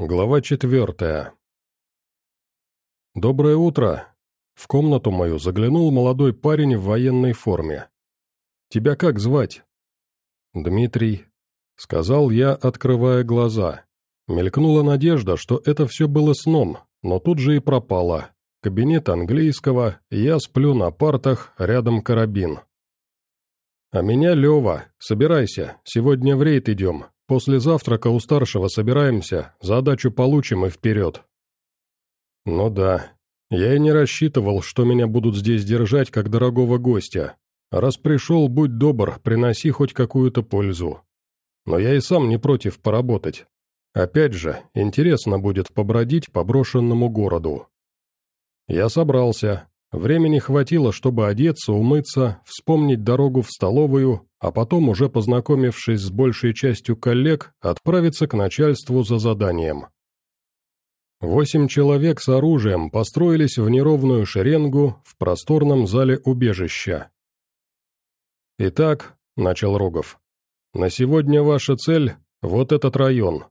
Глава четвертая. «Доброе утро!» В комнату мою заглянул молодой парень в военной форме. «Тебя как звать?» «Дмитрий», — сказал я, открывая глаза. Мелькнула надежда, что это все было сном, но тут же и пропало. Кабинет английского, я сплю на партах, рядом карабин. «А меня Лева, собирайся, сегодня в рейд идем, После завтрака у старшего собираемся, задачу получим и вперед. Ну да, я и не рассчитывал, что меня будут здесь держать как дорогого гостя. Раз пришел, будь добр, приноси хоть какую-то пользу. Но я и сам не против поработать. Опять же, интересно будет побродить по брошенному городу. Я собрался, Времени хватило, чтобы одеться, умыться, вспомнить дорогу в столовую, а потом, уже познакомившись с большей частью коллег, отправиться к начальству за заданием. Восемь человек с оружием построились в неровную шеренгу в просторном зале убежища. «Итак», — начал Рогов, — «на сегодня ваша цель — вот этот район».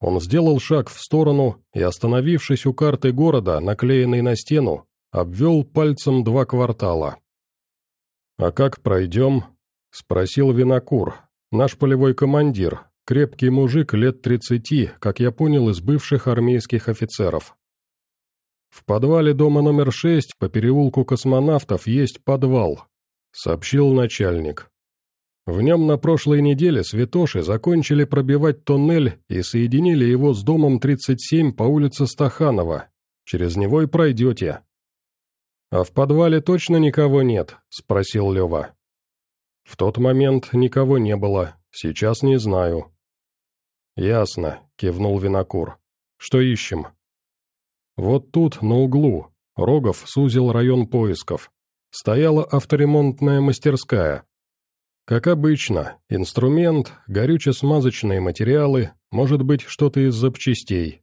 Он сделал шаг в сторону и, остановившись у карты города, наклеенной на стену, обвел пальцем два квартала. «А как пройдем?» — спросил Винокур, наш полевой командир, крепкий мужик лет тридцати, как я понял, из бывших армейских офицеров. «В подвале дома номер шесть по переулку космонавтов есть подвал», — сообщил начальник. В нем на прошлой неделе святоши закончили пробивать тоннель и соединили его с домом 37 по улице Стаханова. Через него и пройдете. «А в подвале точно никого нет?» – спросил Лева. «В тот момент никого не было, сейчас не знаю». «Ясно», – кивнул Винокур. «Что ищем?» «Вот тут, на углу», – Рогов сузил район поисков. Стояла авторемонтная мастерская. Как обычно, инструмент, горюче-смазочные материалы, может быть, что-то из запчастей.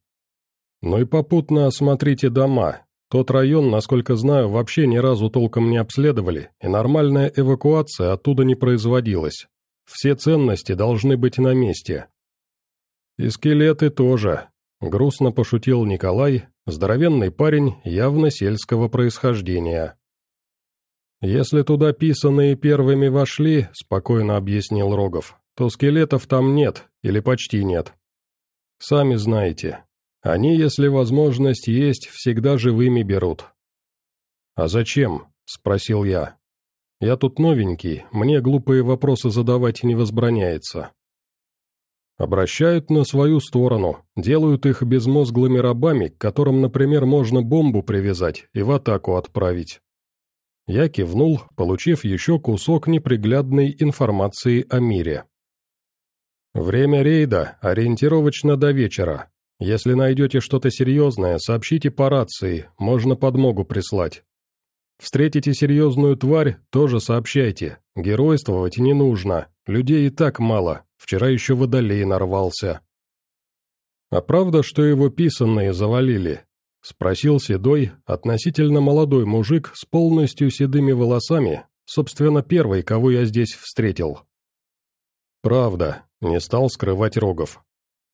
Ну и попутно осмотрите дома, тот район, насколько знаю, вообще ни разу толком не обследовали, и нормальная эвакуация оттуда не производилась. Все ценности должны быть на месте. И скелеты тоже, грустно пошутил Николай, здоровенный парень явно сельского происхождения. «Если туда писанные первыми вошли», — спокойно объяснил Рогов, — «то скелетов там нет, или почти нет. Сами знаете, они, если возможность есть, всегда живыми берут». «А зачем?» – спросил я. «Я тут новенький, мне глупые вопросы задавать не возбраняется». Обращают на свою сторону, делают их безмозглыми рабами, к которым, например, можно бомбу привязать и в атаку отправить. Я кивнул, получив еще кусок неприглядной информации о мире. Время рейда ориентировочно до вечера, если найдете что-то серьезное, сообщите по рации, можно подмогу прислать. Встретите серьезную тварь, тоже сообщайте. Геройствовать не нужно, людей и так мало, вчера еще водолей нарвался. «А правда, что его писанные завалили?» — спросил седой, относительно молодой мужик с полностью седыми волосами, собственно, первый, кого я здесь встретил. «Правда», — не стал скрывать Рогов.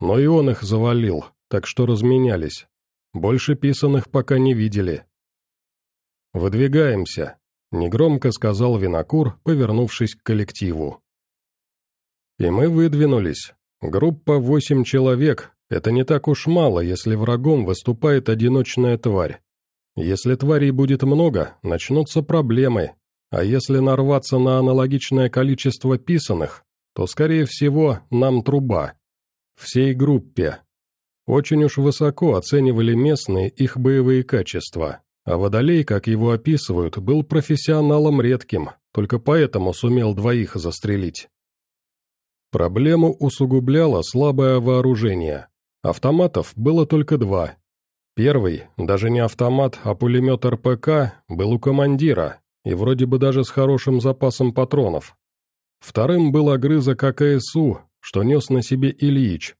Но и он их завалил, так что разменялись. Больше писаных пока не видели. «Выдвигаемся», — негромко сказал Винокур, повернувшись к коллективу. И мы выдвинулись. Группа восемь человек, это не так уж мало, если врагом выступает одиночная тварь. Если тварей будет много, начнутся проблемы, а если нарваться на аналогичное количество писаных, то, скорее всего, нам труба всей группе. Очень уж высоко оценивали местные их боевые качества, а Водолей, как его описывают, был профессионалом редким, только поэтому сумел двоих застрелить. Проблему усугубляло слабое вооружение. Автоматов было только два. Первый, даже не автомат, а пулемет РПК, был у командира, и вроде бы даже с хорошим запасом патронов. Вторым был огрызок АКСУ, что нес на себе Ильич.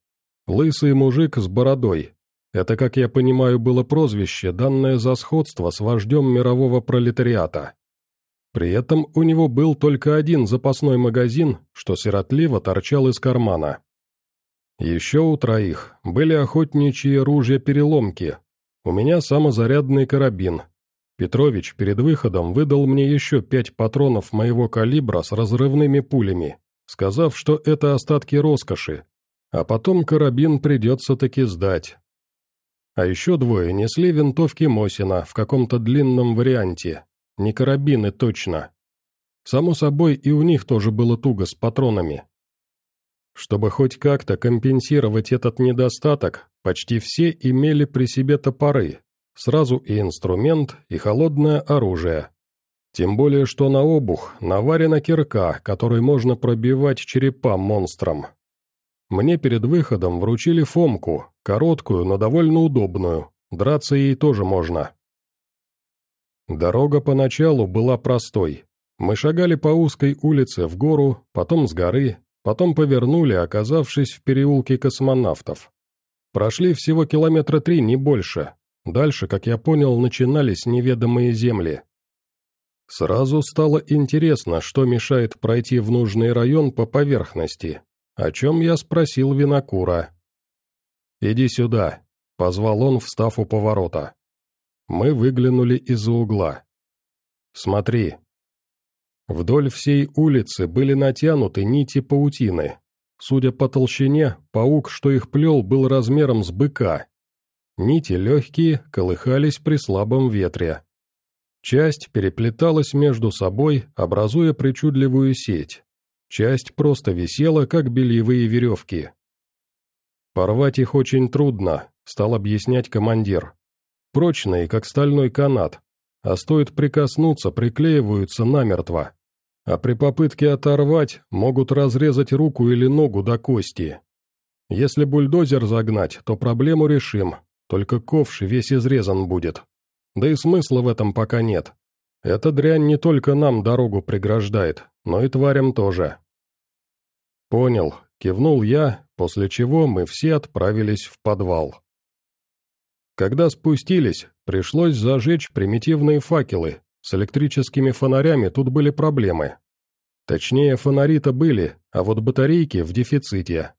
Лысый мужик с бородой. Это, как я понимаю, было прозвище, данное за сходство с вождем мирового пролетариата. При этом у него был только один запасной магазин, что сиротливо торчал из кармана. Еще у троих были охотничьи ружья-переломки. У меня самозарядный карабин. Петрович перед выходом выдал мне еще пять патронов моего калибра с разрывными пулями, сказав, что это остатки роскоши, а потом карабин придется таки сдать. А еще двое несли винтовки Мосина в каком-то длинном варианте, не карабины точно. Само собой, и у них тоже было туго с патронами. Чтобы хоть как-то компенсировать этот недостаток, почти все имели при себе топоры, сразу и инструмент, и холодное оружие. Тем более, что на обух наварена кирка, которой можно пробивать черепа монстрам. Мне перед выходом вручили фомку, короткую, но довольно удобную, драться ей тоже можно. Дорога поначалу была простой. Мы шагали по узкой улице в гору, потом с горы, потом повернули, оказавшись в переулке космонавтов. Прошли всего километра три, не больше. Дальше, как я понял, начинались неведомые земли. Сразу стало интересно, что мешает пройти в нужный район по поверхности, о чем я спросил Винокура. «Иди сюда», — позвал он, встав у поворота. Мы выглянули из-за угла. «Смотри». Вдоль всей улицы были натянуты нити паутины. Судя по толщине, паук, что их плел, был размером с быка. Нити легкие, колыхались при слабом ветре. Часть переплеталась между собой, образуя причудливую сеть. Часть просто висела, как бельевые веревки. «Порвать их очень трудно», — стал объяснять командир. «Прочные, как стальной канат, а стоит прикоснуться, приклеиваются намертво. А при попытке оторвать, могут разрезать руку или ногу до кости. Если бульдозер загнать, то проблему решим, только ковш весь изрезан будет». Да и смысла в этом пока нет. Эта дрянь не только нам дорогу преграждает, но и тварям тоже. Понял, кивнул я, после чего мы все отправились в подвал. Когда спустились, пришлось зажечь примитивные факелы. С электрическими фонарями тут были проблемы. Точнее, фонари-то были, а вот батарейки в дефиците.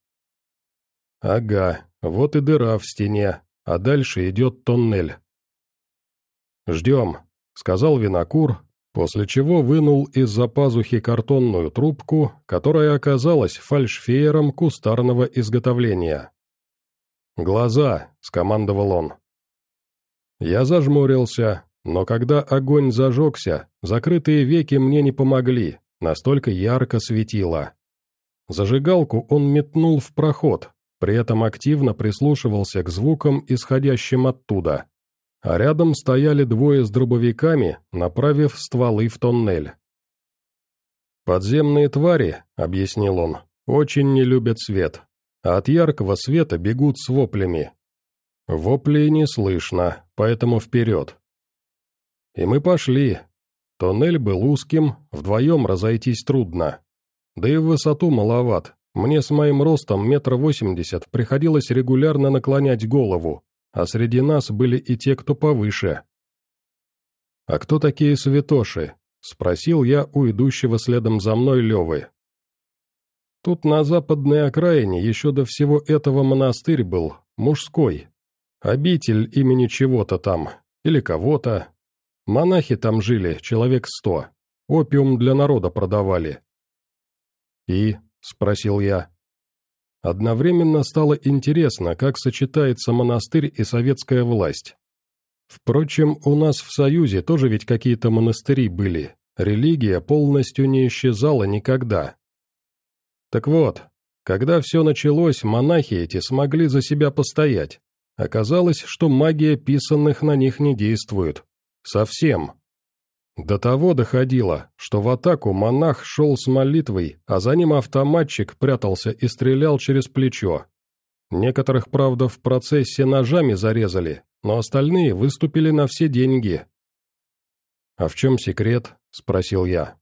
Ага, вот и дыра в стене, а дальше идет тоннель. «Ждем», — сказал винокур, после чего вынул из-за пазухи картонную трубку, которая оказалась фальшфеером кустарного изготовления. «Глаза», — скомандовал он. Я зажмурился, но когда огонь зажегся, закрытые веки мне не помогли, настолько ярко светило. Зажигалку он метнул в проход, при этом активно прислушивался к звукам, исходящим оттуда а рядом стояли двое с дробовиками, направив стволы в тоннель. «Подземные твари», — объяснил он, — «очень не любят свет, а от яркого света бегут с воплями. Воплей не слышно, поэтому вперед». И мы пошли. Тоннель был узким, вдвоем разойтись трудно. Да и в высоту маловат, мне с моим ростом метр восемьдесят приходилось регулярно наклонять голову, а среди нас были и те, кто повыше. «А кто такие святоши?» — спросил я у идущего следом за мной Левы. Тут на западной окраине еще до всего этого монастырь был, мужской. Обитель имени чего-то там, или кого-то. Монахи там жили, человек сто. Опиум для народа продавали. «И?» — спросил я. Одновременно стало интересно, как сочетается монастырь и советская власть. Впрочем, у нас в Союзе тоже ведь какие-то монастыри были, религия полностью не исчезала никогда. Так вот, когда все началось, монахи эти смогли за себя постоять. Оказалось, что магия писанных на них не действует. Совсем. До того доходило, что в атаку монах шел с молитвой, а за ним автоматчик прятался и стрелял через плечо. Некоторых, правда, в процессе ножами зарезали, но остальные выступили на все деньги. «А в чем секрет?» – спросил я.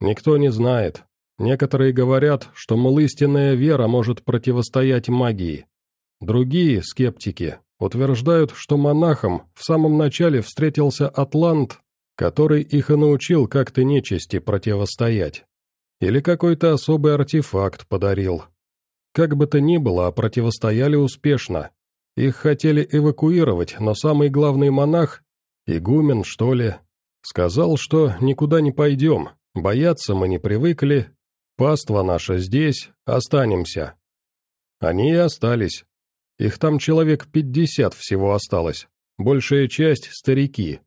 «Никто не знает. Некоторые говорят, что, мол, истинная вера может противостоять магии. Другие, скептики, утверждают, что монахам в самом начале встретился атлант который их и научил как-то нечисти противостоять. Или какой-то особый артефакт подарил. Как бы то ни было, а противостояли успешно. Их хотели эвакуировать, но самый главный монах, игумен, что ли, сказал, что никуда не пойдем, бояться мы не привыкли, паства наша здесь, останемся. Они и остались. Их там человек пятьдесят всего осталось, большая часть – старики.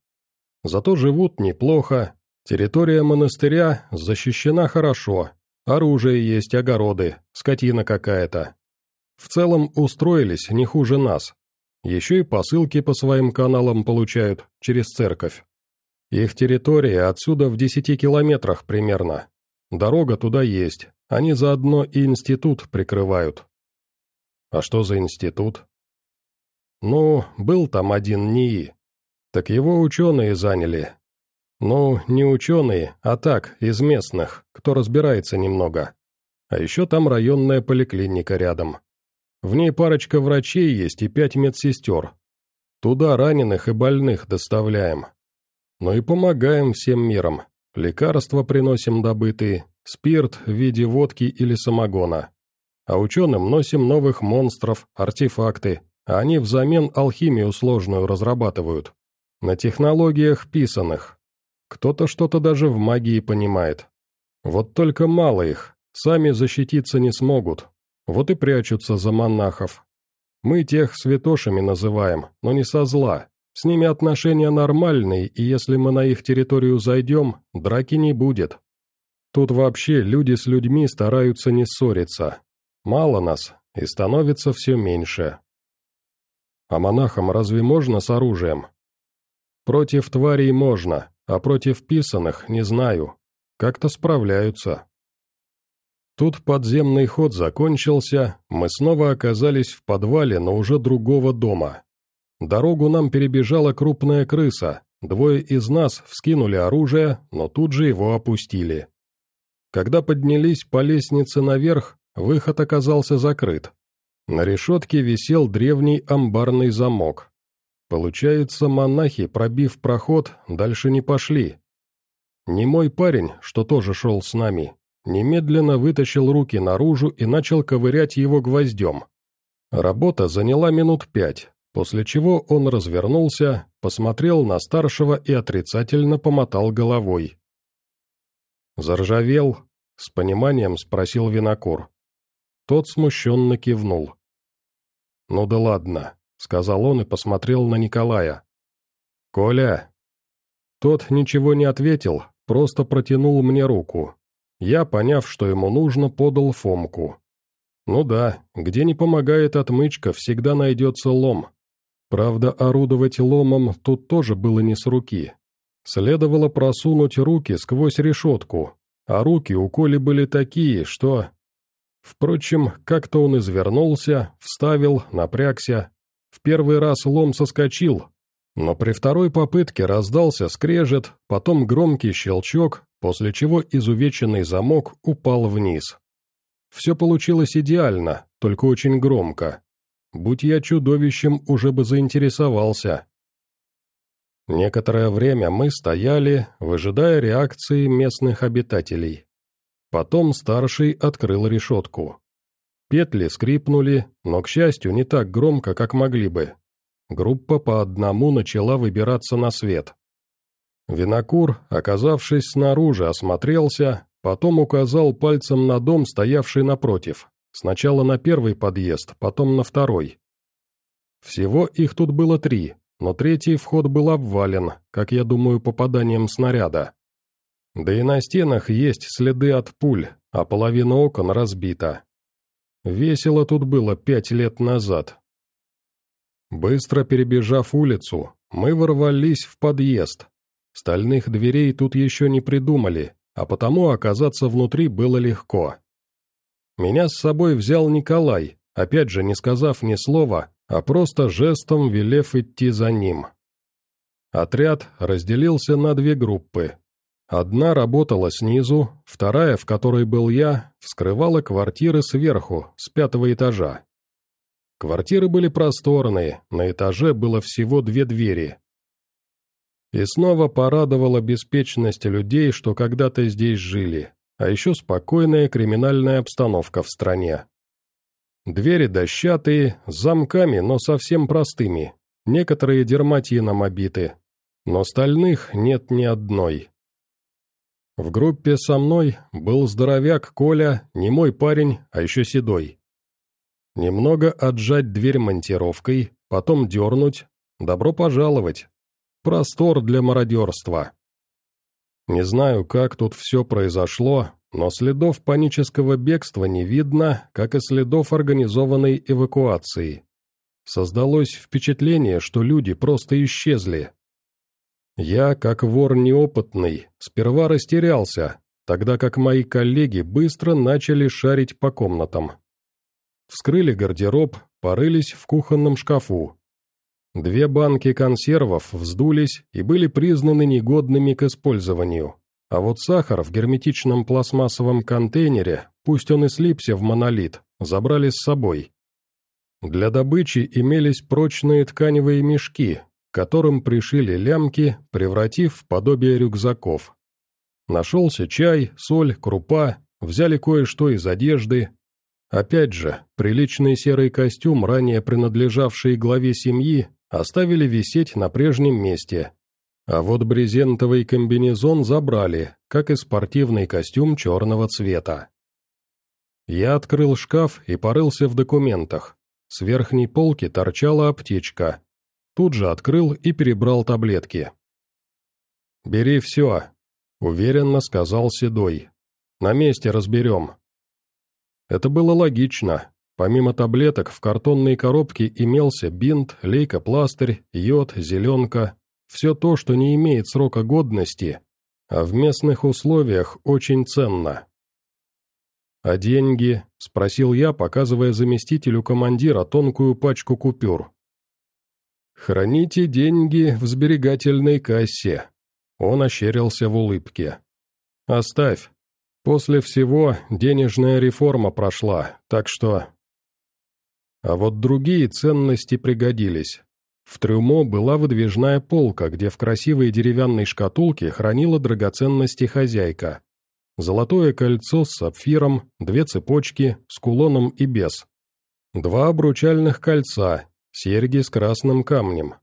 Зато живут неплохо, территория монастыря защищена хорошо, оружие есть, огороды, скотина какая-то. В целом устроились не хуже нас. Еще и посылки по своим каналам получают через церковь. Их территория отсюда в десяти километрах примерно. Дорога туда есть, они заодно и институт прикрывают. А что за институт? Ну, был там один НИИ. Так его ученые заняли. Ну, не ученые, а так, из местных, кто разбирается немного. А еще там районная поликлиника рядом. В ней парочка врачей есть и пять медсестер. Туда раненых и больных доставляем. Но и помогаем всем миром. Лекарства приносим добытые, спирт в виде водки или самогона. А ученым носим новых монстров, артефакты, а они взамен алхимию сложную разрабатывают. На технологиях писанных. Кто-то что-то даже в магии понимает. Вот только мало их, сами защититься не смогут, вот и прячутся за монахов. Мы тех святошами называем, но не со зла. С ними отношения нормальные, и если мы на их территорию зайдем, драки не будет. Тут вообще люди с людьми стараются не ссориться. Мало нас, и становится все меньше. А монахам разве можно с оружием? Против тварей можно, а против писаных не знаю. Как-то справляются. Тут подземный ход закончился, мы снова оказались в подвале, но уже другого дома. Дорогу нам перебежала крупная крыса, двое из нас вскинули оружие, но тут же его опустили. Когда поднялись по лестнице наверх, выход оказался закрыт. На решетке висел древний амбарный замок. Получается, монахи, пробив проход, дальше не пошли. Не мой парень, что тоже шел с нами, немедленно вытащил руки наружу и начал ковырять его гвоздем. Работа заняла минут пять, после чего он развернулся, посмотрел на старшего и отрицательно помотал головой. «Заржавел?» — с пониманием спросил винокур. Тот смущенно кивнул. «Ну да ладно», — сказал он и посмотрел на Николая. «Коля!» Тот ничего не ответил, просто протянул мне руку. Я, поняв, что ему нужно, подал Фомку. Ну да, где не помогает отмычка, всегда найдется лом. Правда, орудовать ломом тут тоже было не с руки. Следовало просунуть руки сквозь решетку, а руки у Коли были такие, что... Впрочем, как-то он извернулся, вставил, напрягся. В первый раз лом соскочил, но при второй попытке раздался скрежет, потом громкий щелчок, после чего изувеченный замок упал вниз. Все получилось идеально, только очень громко. Будь я чудовищем, уже бы заинтересовался. Некоторое время мы стояли, выжидая реакции местных обитателей. Потом старший открыл решетку. Петли скрипнули, но, к счастью, не так громко, как могли бы. Группа по одному начала выбираться на свет. Винокур, оказавшись снаружи, осмотрелся, потом указал пальцем на дом, стоявший напротив. Сначала на первый подъезд, потом на второй. Всего их тут было три, но третий вход был обвален, как я думаю, попаданием снаряда. Да и на стенах есть следы от пуль, а половина окон разбита. Весело тут было пять лет назад, Быстро перебежав улицу, мы ворвались в подъезд. Стальных дверей тут еще не придумали, а потому оказаться внутри было легко. Меня с собой взял Николай, опять же не сказав ни слова, а просто жестом велев идти за ним. Отряд разделился на две группы. Одна работала снизу, вторая, в которой был я, вскрывала квартиры сверху, с пятого этажа. Квартиры были просторные, на этаже было всего две двери. И снова порадовала беспечность людей, что когда-то здесь жили, а еще спокойная криминальная обстановка в стране. Двери дощатые, с замками, но совсем простыми. Некоторые дерматином обиты. Но стальных нет ни одной. В группе со мной был здоровяк Коля, не мой парень, а еще седой. Немного отжать дверь монтировкой, потом дернуть. Добро пожаловать. Простор для мародерства. Не знаю, как тут все произошло, но следов панического бегства не видно, как и следов организованной эвакуации. Создалось впечатление, что люди просто исчезли, я, как вор неопытный, сперва растерялся, тогда как мои коллеги быстро начали шарить по комнатам. Вскрыли гардероб, порылись в кухонном шкафу. Две банки консервов вздулись и были признаны негодными к использованию. А вот сахар в герметичном пластмассовом контейнере, пусть он и слипся в монолит, забрали с собой. Для добычи имелись прочные тканевые мешки, которым пришили лямки, превратив в подобие рюкзаков. Нашелся чай, соль, крупа, взяли кое-что из одежды. Опять же, приличный серый костюм, ранее принадлежавший главе семьи, оставили висеть на прежнем месте. А вот брезентовый комбинезон забрали, как и спортивный костюм черного цвета. Я открыл шкаф и порылся в документах. С верхней полки торчала аптечка, Тут же открыл и перебрал таблетки. «Бери все», — уверенно сказал Седой. «На месте разберем». Это было логично. Помимо таблеток в картонной коробке имелся бинт, лейкопластырь, йод, зеленка. Все то, что не имеет срока годности, а в местных условиях очень ценно. «А деньги?» — спросил я, показывая заместителю командира тонкую пачку купюр. «Храните деньги в сберегательной кассе». Он ощерился в улыбке. «Оставь. После всего денежная реформа прошла, так что...» А вот другие ценности пригодились. В трюмо была выдвижная полка, где в красивой деревянной шкатулке хранила драгоценности хозяйка. Золотое кольцо с сапфиром, две цепочки, с кулоном и без. Два обручальных кольца, серьги с красным камнем.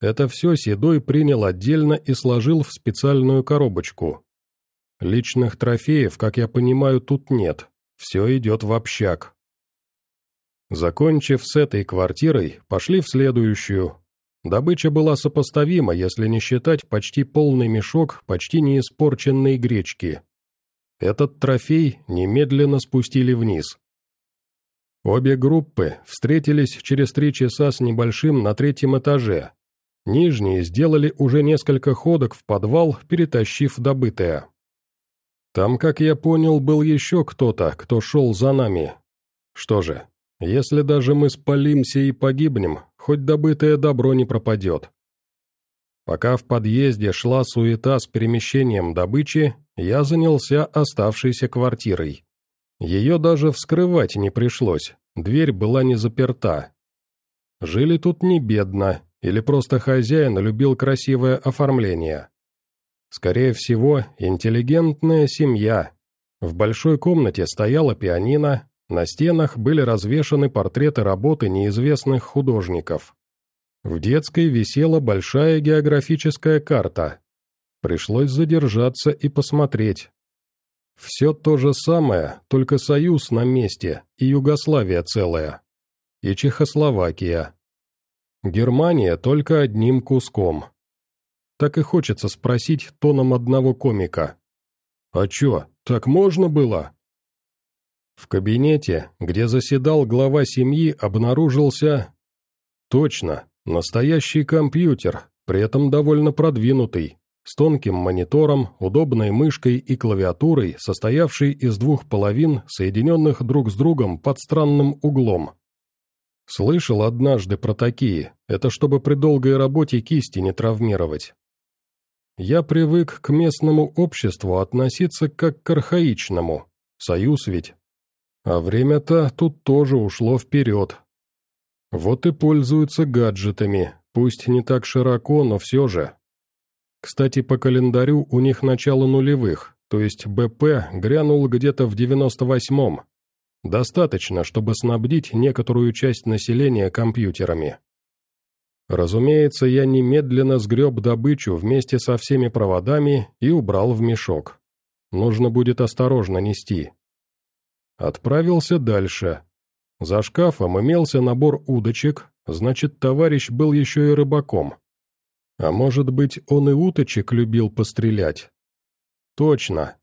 Это все Седой принял отдельно и сложил в специальную коробочку. Личных трофеев, как я понимаю, тут нет, все идет в общак. Закончив с этой квартирой, пошли в следующую. Добыча была сопоставима, если не считать почти полный мешок почти неиспорченной гречки. Этот трофей немедленно спустили вниз. Обе группы встретились через три часа с небольшим на третьем этаже. Нижние сделали уже несколько ходок в подвал, перетащив добытое. Там, как я понял, был еще кто-то, кто шел за нами. Что же, если даже мы спалимся и погибнем, хоть добытое добро не пропадет. Пока в подъезде шла суета с перемещением добычи, я занялся оставшейся квартирой. Ее даже вскрывать не пришлось, дверь была не заперта. Жили тут не бедно, или просто хозяин любил красивое оформление. Скорее всего, интеллигентная семья. В большой комнате стояла пианино, на стенах были развешаны портреты работы неизвестных художников. В детской висела большая географическая карта. Пришлось задержаться и посмотреть, все то же самое, только Союз на месте, и Югославия целая. И Чехословакия. Германия только одним куском. Так и хочется спросить тоном одного комика. «А чё, так можно было?» В кабинете, где заседал глава семьи, обнаружился... Точно, настоящий компьютер, при этом довольно продвинутый, с тонким монитором, удобной мышкой и клавиатурой, состоявшей из двух половин, соединенных друг с другом под странным углом. Слышал однажды про такие, это чтобы при долгой работе кисти не травмировать. Я привык к местному обществу относиться как к архаичному, союз ведь. А время-то тут тоже ушло вперед. Вот и пользуются гаджетами, пусть не так широко, но все же. Кстати, по календарю у них начало нулевых, то есть БП грянул где-то в 98-м. Достаточно, чтобы снабдить некоторую часть населения компьютерами. Разумеется, я немедленно сгреб добычу вместе со всеми проводами и убрал в мешок. Нужно будет осторожно нести. Отправился дальше. За шкафом имелся набор удочек, значит, товарищ был еще и рыбаком. А может быть, он и уточек любил пострелять? Точно.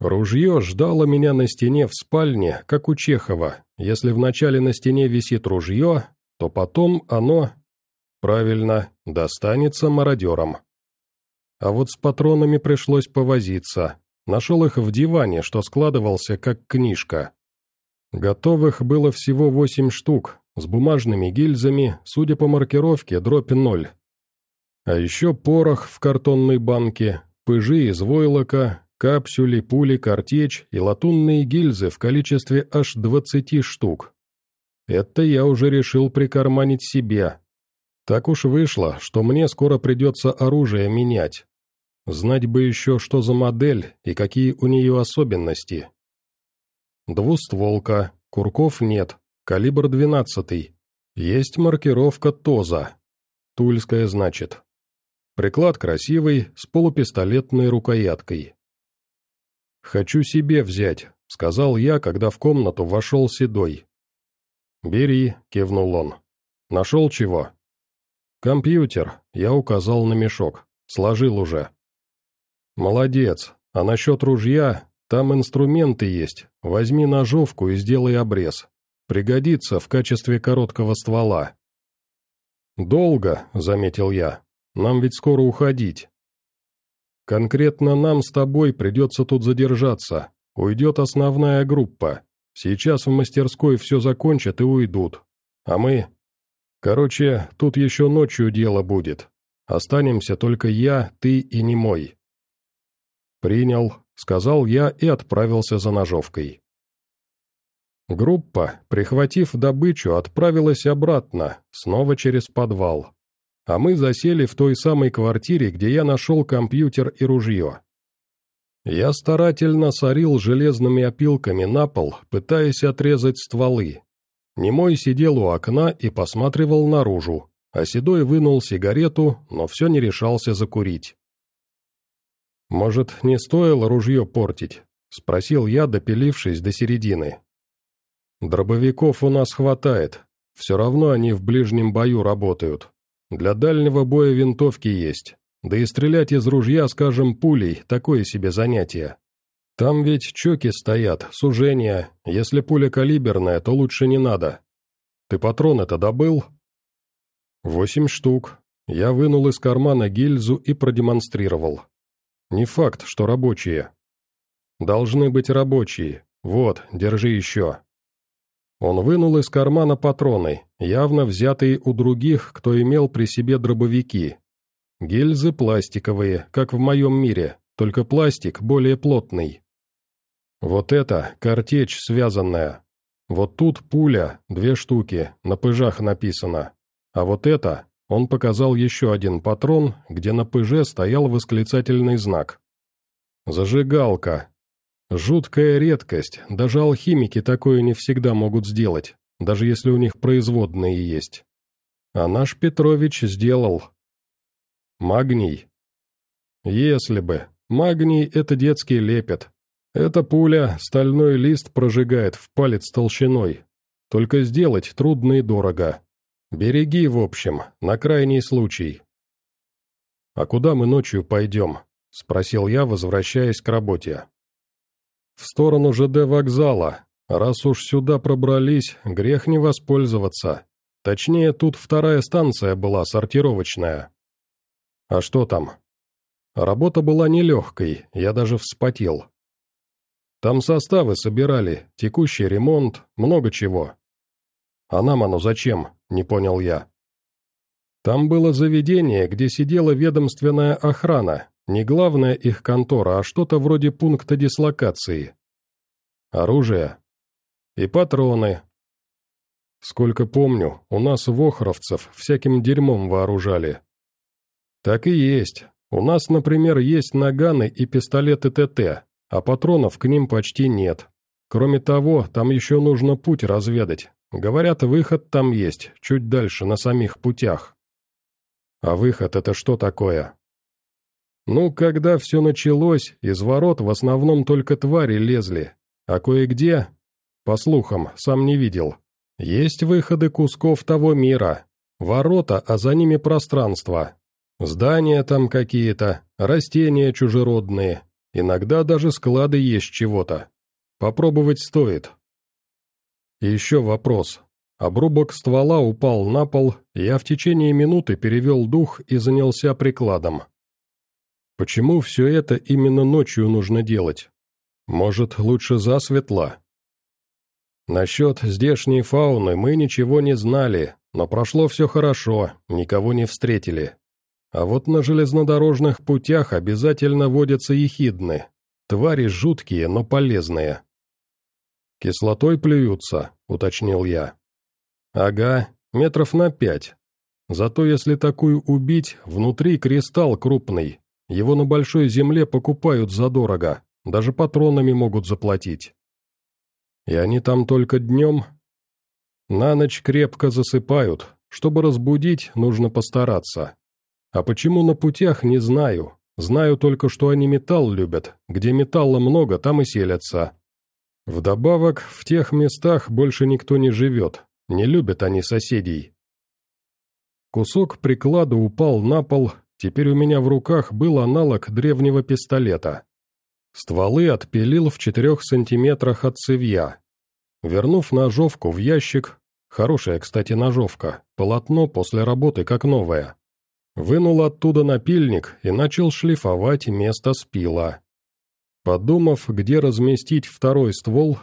Ружье ждало меня на стене в спальне, как у Чехова. Если вначале на стене висит ружье, то потом оно Правильно, достанется мародерам. А вот с патронами пришлось повозиться. Нашел их в диване, что складывался как книжка. Готовых было всего восемь штук, с бумажными гильзами, судя по маркировке, дробь ноль. А еще порох в картонной банке, пыжи из войлока, капсюли, пули, картечь и латунные гильзы в количестве аж двадцати штук. Это я уже решил прикарманить себе, так уж вышло, что мне скоро придется оружие менять. Знать бы еще, что за модель и какие у нее особенности. Двустволка, курков нет, калибр 12. Есть маркировка ТОЗа. Тульская, значит. Приклад красивый, с полупистолетной рукояткой. «Хочу себе взять», — сказал я, когда в комнату вошел Седой. «Бери», — кивнул он. «Нашел чего?» «Компьютер», — я указал на мешок. «Сложил уже». «Молодец. А насчет ружья, там инструменты есть. Возьми ножовку и сделай обрез. Пригодится в качестве короткого ствола». «Долго», — заметил я. «Нам ведь скоро уходить». «Конкретно нам с тобой придется тут задержаться. Уйдет основная группа. Сейчас в мастерской все закончат и уйдут. А мы Короче, тут еще ночью дело будет. Останемся только я, ты и немой. Принял, сказал я и отправился за ножовкой. Группа, прихватив добычу, отправилась обратно, снова через подвал. А мы засели в той самой квартире, где я нашел компьютер и ружье. Я старательно сорил железными опилками на пол, пытаясь отрезать стволы, Немой сидел у окна и посматривал наружу, а Седой вынул сигарету, но все не решался закурить. «Может, не стоило ружье портить?» — спросил я, допилившись до середины. «Дробовиков у нас хватает, все равно они в ближнем бою работают. Для дальнего боя винтовки есть, да и стрелять из ружья, скажем, пулей, такое себе занятие. Там ведь чоки стоят, сужения. Если пуля калиберная, то лучше не надо. Ты патрон это добыл? Восемь штук. Я вынул из кармана гильзу и продемонстрировал. Не факт, что рабочие. Должны быть рабочие. Вот, держи еще. Он вынул из кармана патроны, явно взятые у других, кто имел при себе дробовики. Гильзы пластиковые, как в моем мире, только пластик более плотный. Вот это картечь связанная. Вот тут пуля, две штуки, на пыжах написано. А вот это, он показал еще один патрон, где на пыже стоял восклицательный знак. Зажигалка. Жуткая редкость, даже алхимики такое не всегда могут сделать, даже если у них производные есть. А наш Петрович сделал. Магний. Если бы. Магний — это детский лепет, эта пуля стальной лист прожигает в палец толщиной. Только сделать трудно и дорого. Береги, в общем, на крайний случай. «А куда мы ночью пойдем?» — спросил я, возвращаясь к работе. «В сторону ЖД вокзала. Раз уж сюда пробрались, грех не воспользоваться. Точнее, тут вторая станция была, сортировочная. А что там?» Работа была нелегкой, я даже вспотел. Там составы собирали, текущий ремонт, много чего. А нам оно зачем, не понял я. Там было заведение, где сидела ведомственная охрана, не главная их контора, а что-то вроде пункта дислокации. Оружие. И патроны. Сколько помню, у нас вохровцев всяким дерьмом вооружали. Так и есть. У нас, например, есть наганы и пистолеты ТТ, а патронов к ним почти нет. Кроме того, там еще нужно путь разведать. Говорят, выход там есть, чуть дальше, на самих путях. А выход — это что такое? Ну, когда все началось, из ворот в основном только твари лезли, а кое-где, по слухам, сам не видел, есть выходы кусков того мира, ворота, а за ними пространство. Здания там какие-то, растения чужеродные, иногда даже склады есть чего-то. Попробовать стоит. И еще вопрос. Обрубок ствола упал на пол, я в течение минуты перевел дух и занялся прикладом. Почему все это именно ночью нужно делать? Может, лучше засветло? Насчет здешней фауны мы ничего не знали, но прошло все хорошо, никого не встретили. А вот на железнодорожных путях обязательно водятся ехидны. Твари жуткие, но полезные. «Кислотой плюются», — уточнил я. «Ага, метров на пять. Зато если такую убить, внутри кристалл крупный. Его на большой земле покупают задорого, даже патронами могут заплатить. И они там только днем? На ночь крепко засыпают. Чтобы разбудить, нужно постараться. А почему на путях, не знаю. Знаю только, что они металл любят. Где металла много, там и селятся. Вдобавок, в тех местах больше никто не живет, не любят они соседей. Кусок приклада упал на пол, теперь у меня в руках был аналог древнего пистолета. Стволы отпилил в четырех сантиметрах от цевья. Вернув ножовку в ящик, хорошая, кстати, ножовка, полотно после работы как новое, вынул оттуда напильник и начал шлифовать место спила. Подумав, где разместить второй ствол,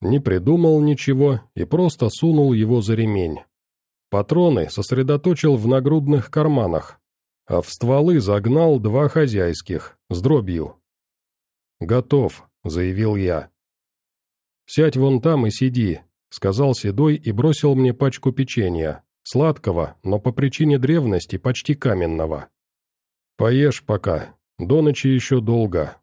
не придумал ничего и просто сунул его за ремень. Патроны сосредоточил в нагрудных карманах, а в стволы загнал два хозяйских, с дробью. «Готов», — заявил я. «Сядь вон там и сиди», — сказал Седой и бросил мне пачку печенья, сладкого, но по причине древности почти каменного. «Поешь пока, до ночи еще долго,